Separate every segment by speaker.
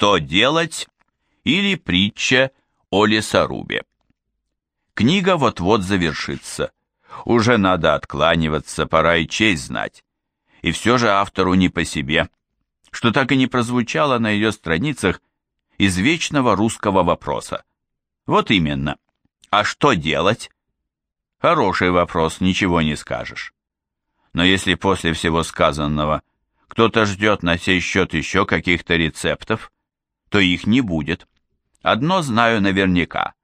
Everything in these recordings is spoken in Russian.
Speaker 1: Что делать? или притча о лесорубе. Книга вот-вот завершится. Уже надо откланиваться, пора и честь знать. И все же автору не по себе, что так и не прозвучало на ее страницах из вечного русского вопроса. Вот именно. А что делать? Хороший вопрос, ничего не скажешь. Но если после всего сказанного кто-то ждет на сей счет еще каких-то рецептов, то их не будет. Одно знаю наверняка.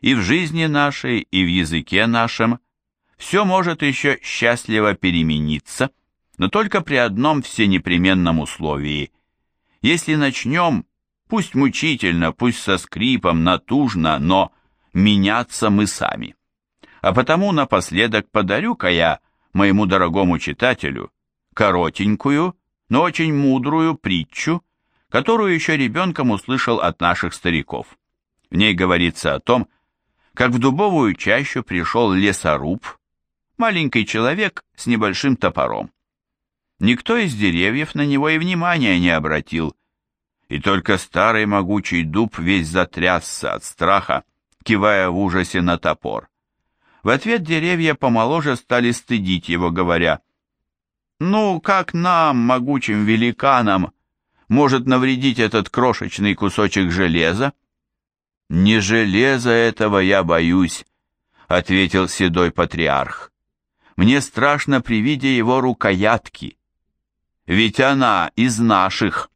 Speaker 1: И в жизни нашей, и в языке нашем все может еще счастливо перемениться, но только при одном всенепременном условии. Если начнем, пусть мучительно, пусть со скрипом, натужно, но меняться мы сами. А потому напоследок подарю-ка я моему дорогому читателю коротенькую, но очень мудрую притчу, которую еще ребенком услышал от наших стариков. В ней говорится о том, как в дубовую чащу пришел лесоруб, маленький человек с небольшим топором. Никто из деревьев на него и внимания не обратил, и только старый могучий дуб весь затрясся от страха, кивая в ужасе на топор. В ответ деревья помоложе стали стыдить его, говоря, «Ну, как нам, могучим великанам, может навредить этот крошечный кусочек железа? Не железа этого я боюсь, ответил седой патриарх. Мне страшно при виде его рукоятки. Ведь она из наших.